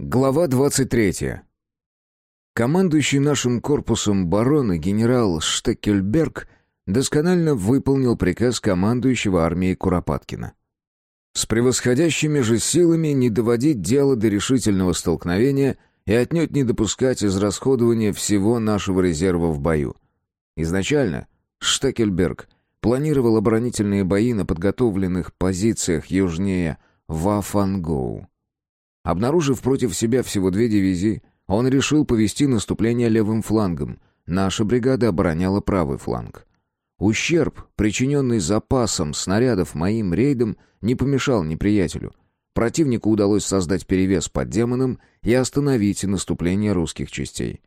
Глава 23. Командующий нашим корпусом барон и генерал Штекельберг досконально выполнил приказ командующего армией Куропаткина. С превосходящими же силами не доводить дело до решительного столкновения и отнюдь не допускать израсходования всего нашего резерва в бою. Изначально Штекельберг планировал оборонительные бои на подготовленных позициях южнее Вафангоу. Обнаружив против себя всего две дивизии, он решил повести наступление левым флангом. Наша бригада обороняла правый фланг. Ущерб, причиненный запасом снарядов моим рейдом, не помешал неприятелю. Противнику удалось создать перевес под демоном и остановить наступление русских частей.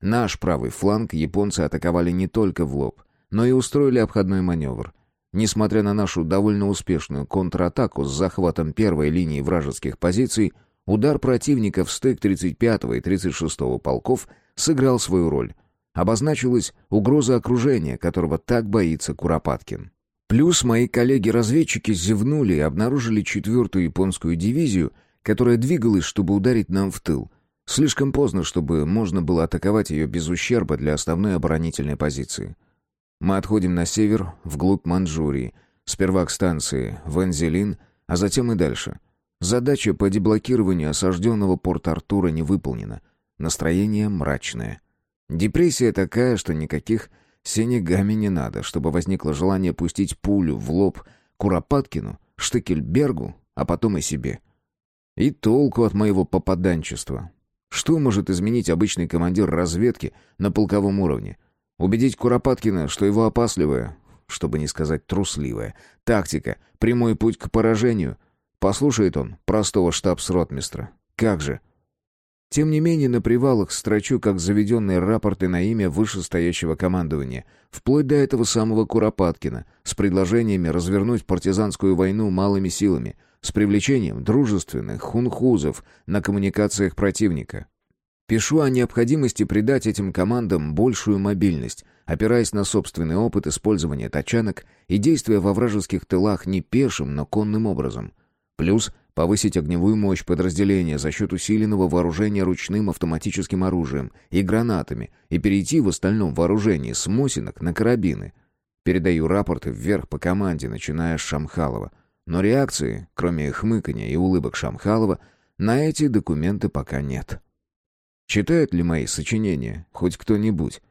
Наш правый фланг японцы атаковали не только в лоб, но и устроили обходной маневр. Несмотря на нашу довольно успешную контратаку с захватом первой линии вражеских позиций, Удар противника в стык 35-го и 36-го полков сыграл свою роль. Обозначилась угроза окружения, которого так боится Куропаткин. Плюс мои коллеги-разведчики зевнули и обнаружили четвертую японскую дивизию, которая двигалась, чтобы ударить нам в тыл. Слишком поздно, чтобы можно было атаковать ее без ущерба для основной оборонительной позиции. Мы отходим на север, вглубь Манчжурии, сперва к станции Вензелин, а затем и дальше — Задача по деблокированию осажденного Порт-Артура не выполнена. Настроение мрачное. Депрессия такая, что никаких синегами не надо, чтобы возникло желание пустить пулю в лоб Куропаткину, Штекельбергу, а потом и себе. И толку от моего попаданчества. Что может изменить обычный командир разведки на полковом уровне? Убедить Куропаткина, что его опасливая, чтобы не сказать трусливая, тактика, прямой путь к поражению — Послушает он простого штабс-ротмистра. Как же? Тем не менее, на привалах строчу как заведенные рапорты на имя вышестоящего командования, вплоть до этого самого Куропаткина, с предложениями развернуть партизанскую войну малыми силами, с привлечением дружественных хунхузов на коммуникациях противника. Пишу о необходимости придать этим командам большую мобильность, опираясь на собственный опыт использования тачанок и действия во вражеских тылах не пешим, но конным образом. Плюс повысить огневую мощь подразделения за счет усиленного вооружения ручным автоматическим оружием и гранатами и перейти в остальном вооружении с Мосинок на карабины. Передаю рапорты вверх по команде, начиная с Шамхалова. Но реакции, кроме хмыкания и улыбок Шамхалова, на эти документы пока нет. Читают ли мои сочинения хоть кто-нибудь?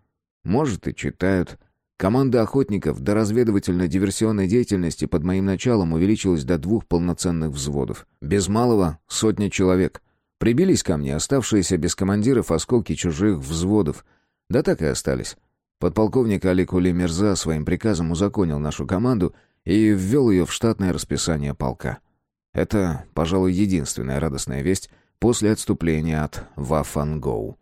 Может, и читают, Команда охотников до разведывательно-диверсионной деятельности под моим началом увеличилась до двух полноценных взводов. Без малого сотня человек. Прибились ко мне оставшиеся без командиров осколки чужих взводов. Да так и остались. Подполковник Алик Ули Мирза своим приказом узаконил нашу команду и ввел ее в штатное расписание полка. Это, пожалуй, единственная радостная весть после отступления от Вафангоу.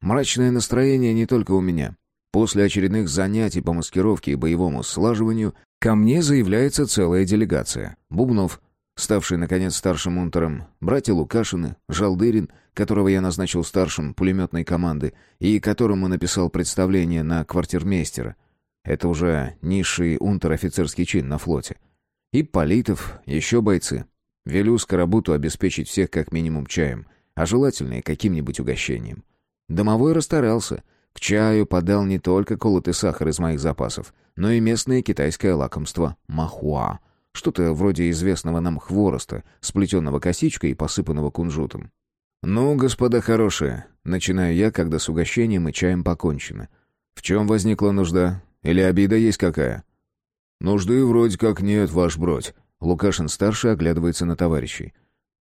Мрачное настроение не только у меня. После очередных занятий по маскировке и боевому слаживанию ко мне заявляется целая делегация. Бубнов, ставший, наконец, старшим унтером, братья Лукашины, Жалдырин, которого я назначил старшим пулеметной команды и которому написал представление на квартирмейстера. Это уже низший унтер-офицерский чин на флоте. И Политов, еще бойцы. Велю Скоробуту обеспечить всех как минимум чаем, а желательно и каким-нибудь угощением. Домовой расстарался — к чаю подал не только колотый сахар из моих запасов, но и местное китайское лакомство — махуа. Что-то вроде известного нам хвороста, сплетенного косичкой и посыпанного кунжутом. «Ну, господа хорошие», — начинаю я, когда с угощением и чаем покончено. «В чем возникла нужда? Или обида есть какая?» «Нужды вроде как нет, ваш бродь», — Лукашин-старший оглядывается на товарищей.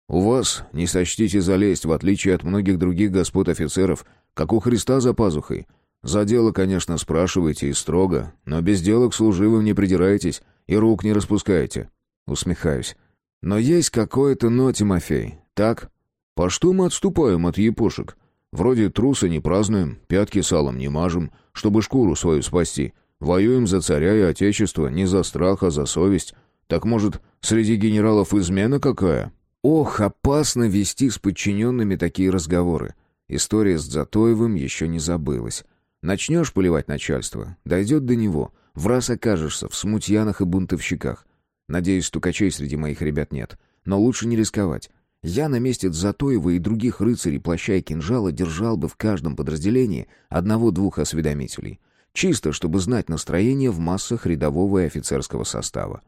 «У вас, не сочтите залезть, в отличие от многих других господ офицеров, как у Христа за пазухой. За дело, конечно, спрашиваете и строго, но без дела к служивым не придираетесь и рук не распускаете. Усмехаюсь. Но есть какое-то «но», Тимофей, так? По что мы отступаем от епошек? Вроде труса не празднуем, пятки салом не мажем, чтобы шкуру свою спасти. Воюем за царя и отечество, не за страх, а за совесть. Так может, среди генералов измена какая? Ох, опасно вести с подчиненными такие разговоры. История с Затоевым еще не забылась. Начнешь поливать начальство, дойдет до него, в раз окажешься в смутьянах и бунтовщиках. Надеюсь, стукачей среди моих ребят нет. Но лучше не рисковать. Я на месте Затоева и других рыцарей плаща и кинжала держал бы в каждом подразделении одного-двух осведомителей. Чисто, чтобы знать настроение в массах рядового и офицерского состава.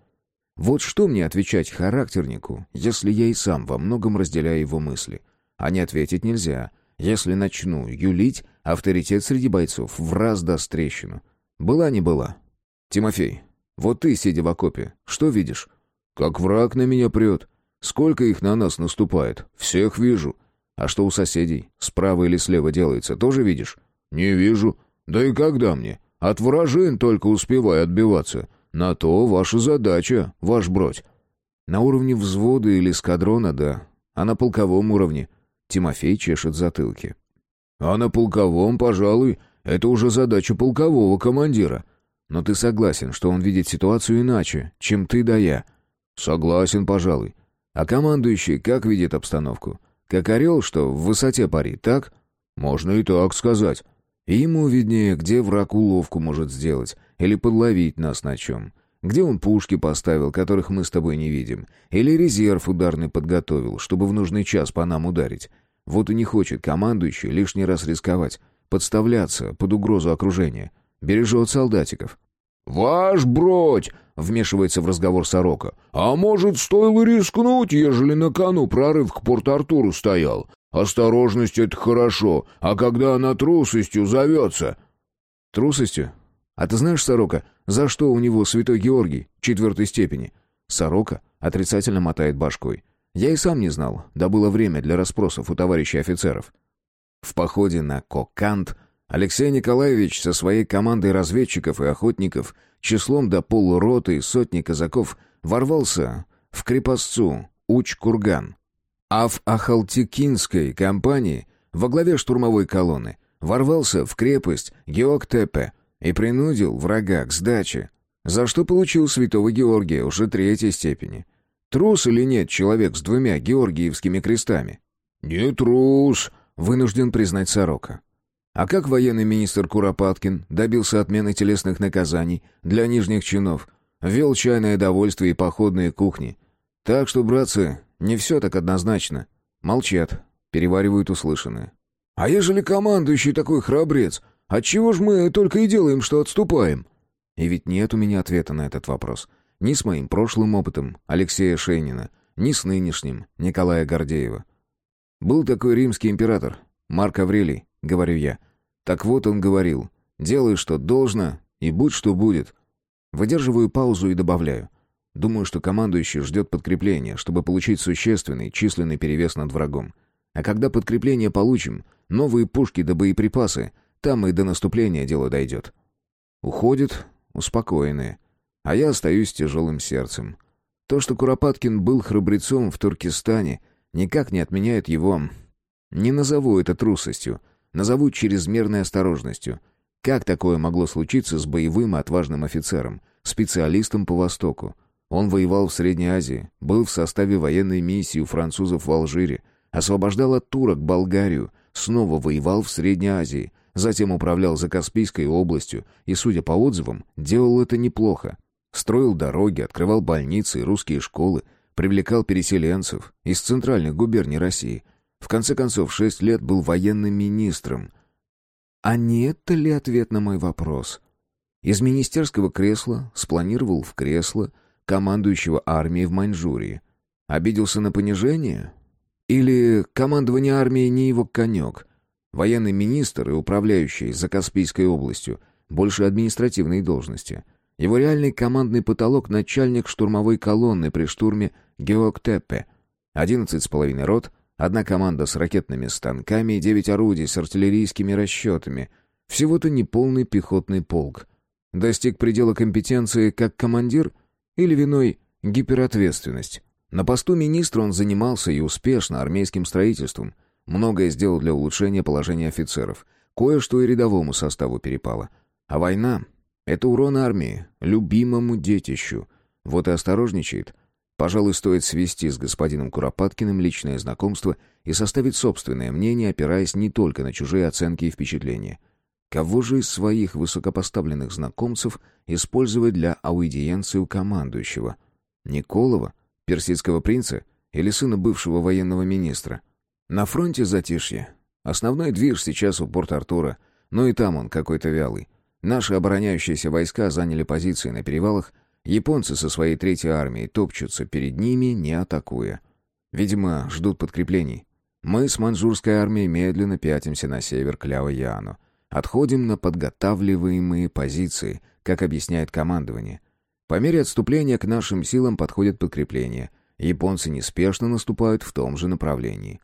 Вот что мне отвечать характернику, если я и сам во многом разделяю его мысли. А не ответить нельзя. Если начну юлить, авторитет среди бойцов в раз даст трещину. Была не была. Тимофей, вот ты, сидя в окопе, что видишь? Как враг на меня прет. Сколько их на нас наступает? Всех вижу. А что у соседей? Справа или слева делается, тоже видишь? Не вижу. Да и когда мне? От вражин только успеваю отбиваться. На то ваша задача, ваш бродь. На уровне взвода или эскадрона, да. А на полковом уровне? Тимофей чешет затылки. А на полковом, пожалуй, это уже задача полкового командира. Но ты согласен, что он видит ситуацию иначе, чем ты да я? Согласен, пожалуй. А командующий как видит обстановку? Как орел, что в высоте парит, так? Можно и так сказать. И ему виднее, где враг уловку может сделать, или подловить нас на чем. Где он пушки поставил, которых мы с тобой не видим, или резерв ударный подготовил, чтобы в нужный час по нам ударить. Вот и не хочет командующий лишний раз рисковать, подставляться под угрозу окружения. Бережет солдатиков. «Ваш бродь!» — вмешивается в разговор сорока. «А может, стоило рискнуть, ежели на кону прорыв к Порт-Артуру стоял? Осторожность — это хорошо, а когда она трусостью зовется...» «Трусостью? А ты знаешь, Сорока, за что у него святой Георгий четвертой степени?» Сорока отрицательно мотает башкой. «Я и сам не знал, да было время для расспросов у товарищей офицеров». В походе на Кокант Алексей Николаевич со своей командой разведчиков и охотников числом до полуроты и сотни казаков ворвался в крепостцу Уч-Курган, а в Ахалтекинской компании во главе штурмовой колонны ворвался в крепость Геоктепе и принудил врага к сдаче, за что получил святого Георгия уже третьей степени. Трус или нет человек с двумя георгиевскими крестами? «Не трус», — вынужден признать Сорока. А как военный министр Куропаткин добился отмены телесных наказаний для нижних чинов, ввел чайное довольствие и походные кухни. Так что, братцы, не все так однозначно. Молчат, переваривают услышанное. А ежели командующий такой храбрец, отчего ж мы только и делаем, что отступаем? И ведь нет у меня ответа на этот вопрос. Ни с моим прошлым опытом Алексея Шейнина, ни с нынешним Николая Гордеева. Был такой римский император, Марк Аврелий, говорю я. Так вот он говорил, делай, что должно, и будь, что будет. Выдерживаю паузу и добавляю. Думаю, что командующий ждет подкрепления, чтобы получить существенный численный перевес над врагом. А когда подкрепление получим, новые пушки да боеприпасы, там и до наступления дело дойдет. Уходит, успокоенные. А я остаюсь тяжелым сердцем. То, что Куропаткин был храбрецом в Туркестане, никак не отменяет его... Не назову это трусостью, назову чрезмерной осторожностью. Как такое могло случиться с боевым и отважным офицером, специалистом по Востоку? Он воевал в Средней Азии, был в составе военной миссии у французов в Алжире, освобождал от турок Болгарию, снова воевал в Средней Азии, затем управлял Закаспийской областью и, судя по отзывам, делал это неплохо. Строил дороги, открывал больницы и русские школы, привлекал переселенцев из центральных губерний России. В конце концов, шесть лет был военным министром. А не это ли ответ на мой вопрос? Из министерского кресла спланировал в кресло, командующего армией в Маньчжурии. Обиделся на понижение? Или командование армией не его конек? Военный министр и управляющий за Каспийской областью больше административной должности. Его реальный командный потолок — начальник штурмовой колонны при штурме Геоктепе. Одиннадцать с половиной рот, одна команда с ракетными станками и девять орудий с артиллерийскими расчетами. Всего-то неполный пехотный полк. Достиг предела компетенции как командир — или виной гиперответственность? На посту министра он занимался и успешно армейским строительством. Многое сделал для улучшения положения офицеров. Кое-что и рядовому составу перепало. А война — это урон армии, любимому детищу. Вот и осторожничает. Пожалуй, стоит свести с господином Куропаткиным личное знакомство и составить собственное мнение, опираясь не только на чужие оценки и впечатления — Кого же из своих высокопоставленных знакомцев использовать для аудиенции у командующего? Николова? Персидского принца? или сына бывшего военного министра. На фронте затишье. Основной движ сейчас у Порт-Артура, но и там он какой-то вялый. Наши обороняющиеся войска заняли позиции на перевалах, японцы со своей третьей армией топчутся перед ними, не атакуя. Видимо, ждут подкреплений. Мы с маньчжурской армией медленно пятимся на север к Ляо-Яну. Отходим на подготавливаемые позиции, как объясняет командование. По мере отступления к нашим силам подходят подкрепления. Японцы неспешно наступают в том же направлении.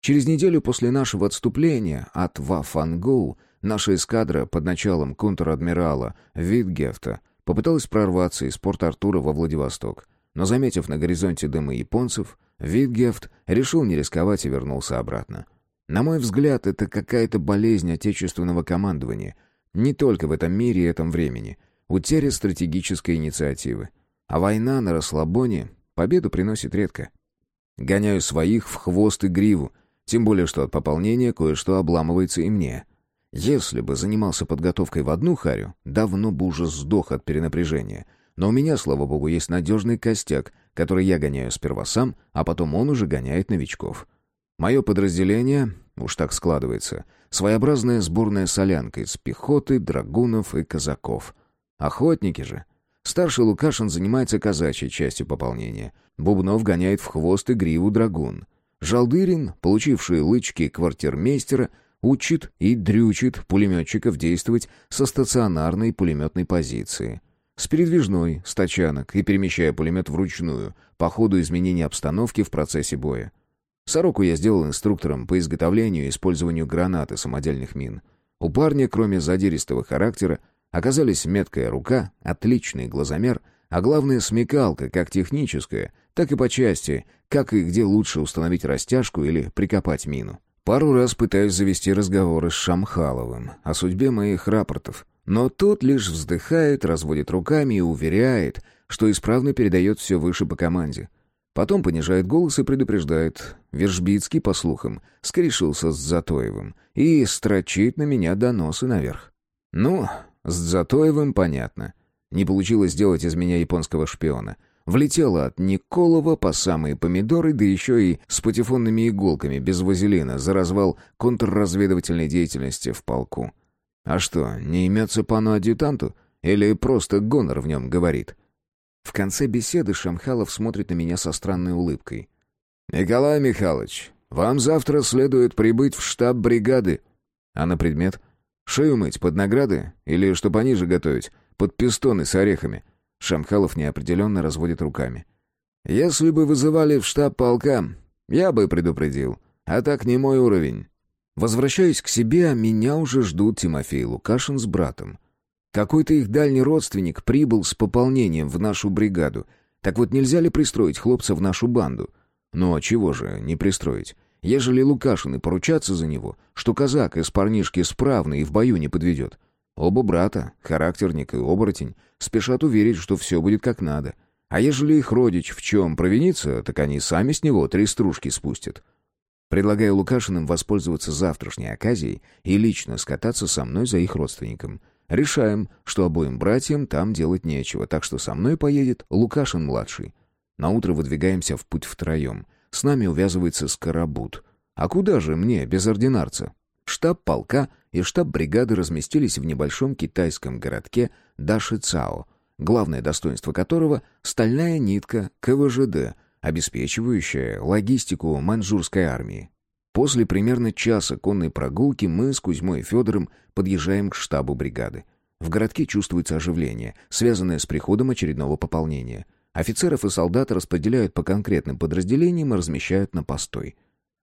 Через неделю после нашего отступления от Вафангоу наша эскадра под началом контр-адмирала Витгефта попыталась прорваться из порта Артура во Владивосток, но, заметив на горизонте дымы японцев, Витгефт решил не рисковать и вернулся обратно. На мой взгляд, это какая-то болезнь отечественного командования. Не только в этом мире и этом времени. Утеря стратегической инициативы. А война на расслабоне победу приносит редко. Гоняю своих в хвост и гриву, тем более что от пополнения кое-что обламывается и мне. Если бы занимался подготовкой в одну харю, давно бы уже сдох от перенапряжения. Но у меня, слава богу, есть надежный костяк, который я гоняю сперва сам, а потом он уже гоняет новичков. Мое подразделение, уж так складывается, своеобразная сборная солянка из пехоты, драгунов и казаков. Охотники же. Старший Лукашин занимается казачьей частью пополнения. Бубнов гоняет в хвост и гриву драгун. Жалдырин, получивший лычки квартирмейстера, учит и дрючит пулеметчиков действовать со стационарной пулеметной позиции. С передвижной, с тачанок и перемещая пулемет вручную, по ходу изменения обстановки в процессе боя. Сороку я сделал инструктором по изготовлению и использованию гранат и самодельных мин. У парня, кроме задиристого характера, оказались меткая рука, отличный глазомер, а главное смекалка, как техническая, так и по части, как и где лучше установить растяжку или прикопать мину. Пару раз пытаюсь завести разговоры с Шамхаловым о судьбе моих рапортов, но тот лишь вздыхает, разводит руками и уверяет, что исправно передает все выше по команде. Потом понижает голос и предупреждает. Вержбицкий, по слухам, скрешился с Затоевым и строчит на меня доносы наверх. Ну, с Затоевым понятно. Не получилось сделать из меня японского шпиона. Влетела от Николова по самые помидоры, да еще и с патефонными иголками, без вазелина, за развал контрразведывательной деятельности в полку. А что, не имется пану-адъютанту? Или просто гонор в нем говорит? В конце беседы Шамхалов смотрит на меня со странной улыбкой. «Николай Михайлович, вам завтра следует прибыть в штаб бригады». А на предмет? Шею мыть под награды? Или, что пониже готовить, под пистоны с орехами? Шамхалов неопределенно разводит руками. «Если бы вызывали в штаб полка, я бы предупредил. А так не мой уровень». Возвращаюсь к себе, меня уже ждут Тимофей Лукашин с братом. Какой-то их дальний родственник прибыл с пополнением в нашу бригаду. Так вот нельзя ли пристроить хлопца в нашу банду? Ну а чего же не пристроить? Ежели Лукашины поручаться за него, что казак из парнишки справный и в бою не подведет. Оба брата, характерник и оборотень, спешат уверить, что все будет как надо. А ежели их родич в чем провинится, так они сами с него три стружки спустят. Предлагаю Лукашиным воспользоваться завтрашней оказией и лично скататься со мной за их родственником — Решаем, что обоим братьям там делать нечего, так что со мной поедет Лукашин-младший. На утро выдвигаемся в путь втроем. С нами увязывается Скоробут. А куда же мне, без ординарца? Штаб полка и штаб бригады разместились в небольшом китайском городке Дашицао, главное достоинство которого — стальная нитка КВЖД, обеспечивающая логистику маньчжурской армии. После примерно часа конной прогулки мы с Кузьмой и Федором подъезжаем к штабу бригады. В городке чувствуется оживление, связанное с приходом очередного пополнения. Офицеров и солдат распределяют по конкретным подразделениям и размещают на постой.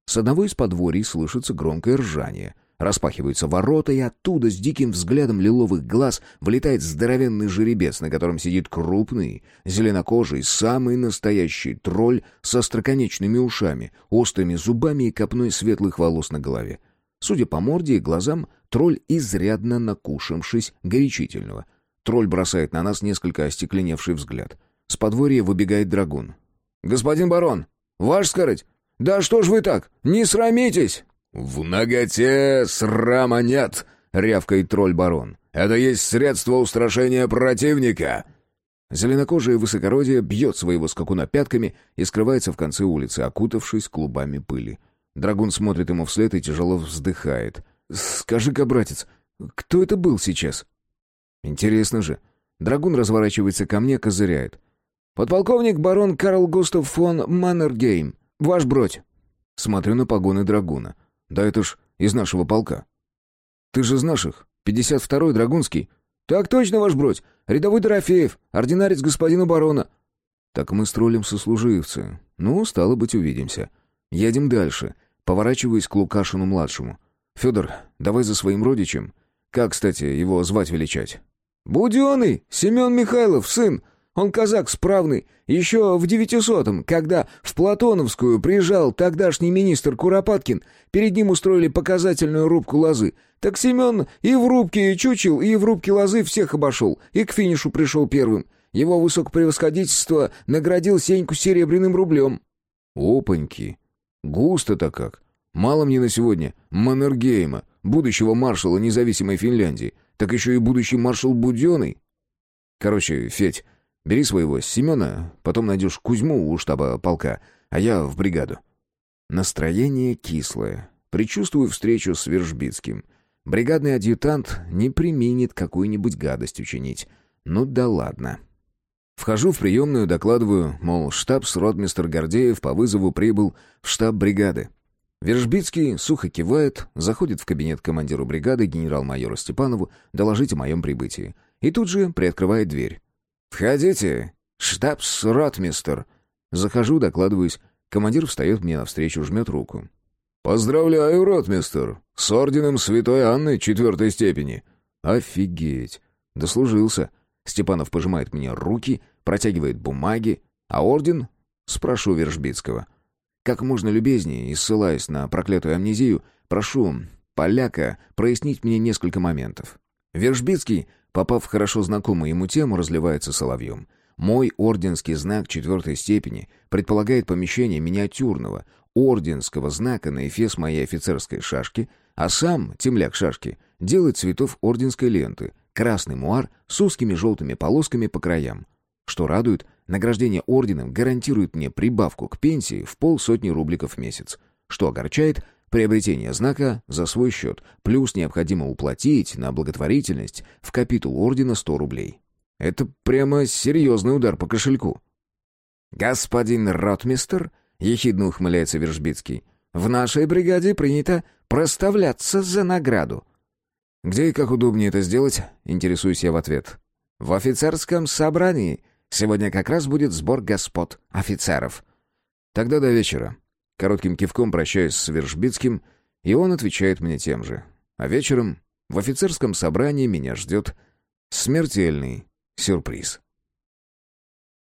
С одного из подворий слышится громкое ржание. Распахиваются ворота, и оттуда с диким взглядом лиловых глаз вылетает здоровенный жеребец, на котором сидит крупный, зеленокожий, самый настоящий тролль со остроконечными ушами, острыми зубами и копной светлых волос на голове. Судя по морде и глазам, тролль изрядно накушавшись горячительного. Тролль бросает на нас несколько остекленевший взгляд. С подворья выбегает драгун. «Господин барон! Ваш скороть! Да что ж вы так? Не срамитесь!» «В ноготе срама нет!» — рявкает тролль-барон. «Это есть средство устрашения противника!» Зеленокожее высокородие бьет своего скакуна пятками и скрывается в конце улицы, окутавшись клубами пыли. Драгун смотрит ему вслед и тяжело вздыхает. «Скажи-ка, братец, кто это был сейчас?» «Интересно же». Драгун разворачивается ко мне, козыряет. «Подполковник барон Карл Густав фон Маннергейм. Ваш бродь». Смотрю на погоны Драгуна. «Да это ж из нашего полка». «Ты же из наших? 52-й Драгунский?» «Так точно, ваш бродь. Рядовой Дорофеев, ординарец господина барона». «Так мы стролим сослуживцы. Ну, стало быть, увидимся. Едем дальше. Поворачиваюсь к Лукашину-младшему. Федор, давай за своим родичем. Как, кстати, его звать величать?» «Буденный! Семен Михайлов, сын! Он казак справный. Еще в девятисотом, когда в Платоновскую приезжал тогдашний министр Куропаткин, перед ним устроили показательную рубку лозы. Так Семен и в рубке чучел, и в рубке лозы всех обошел, и к финишу пришел первым. Его высокопревосходительство наградил Сеньку серебряным рублем». «Опаньки! Густо-то как! Мало мне на сегодня Маннергейма, будущего маршала независимой Финляндии, так еще и будущий маршал Буденный. Короче, Федь, бери своего Семена, потом найдешь Кузьму у штаба полка, а я в бригаду. Настроение кислое. Причувствую встречу с Вержбицким. Бригадный адъютант не применит какую-нибудь гадость учинить. Ну да ладно. Вхожу в приемную, докладываю, мол, штабс-ротмистр Гордеев по вызову прибыл в штаб бригады. Вержбицкий сухо кивает, заходит в кабинет командиру бригады генерал-майору Степанову доложить о моем прибытии. И тут же приоткрывает дверь. «Входите, штабс-ротмистер». Захожу, докладываюсь. Командир встает мне навстречу, жмет руку. «Поздравляю, ротмистер, с орденом Святой Анны четвертой степени». «Офигеть! Дослужился». Степанов пожимает мне руки, протягивает бумаги. «А орден?» — спрошу Вержбицкого. Как можно любезнее, и ссылаясь на проклятую амнезию, прошу поляка прояснить мне несколько моментов. Вержбицкий, попав в хорошо знакомую ему тему, разливается соловьем. Мой орденский знак четвертой степени предполагает помещение миниатюрного орденского знака на эфес моей офицерской шашки, а сам темляк шашки делает цветов орденской ленты, красный муар с узкими желтыми полосками по краям. Что радует, награждение орденом гарантирует мне прибавку к пенсии в полсотни рубликов в месяц. Что огорчает, приобретение знака за свой счет, плюс необходимо уплатить на благотворительность в капитул ордена 100 рублей. Это прямо серьезный удар по кошельку. «Господин ротмистер», — ехидно ухмыляется Вержбицкий, «в нашей бригаде принято проставляться за награду». «Где и как удобнее это сделать?» — интересуюсь я в ответ. «В офицерском собрании», Сегодня как раз будет сбор господ, офицеров. Тогда до вечера. Коротким кивком прощаюсь с Вершбицким, и он отвечает мне тем же. А вечером в офицерском собрании меня ждет смертельный сюрприз.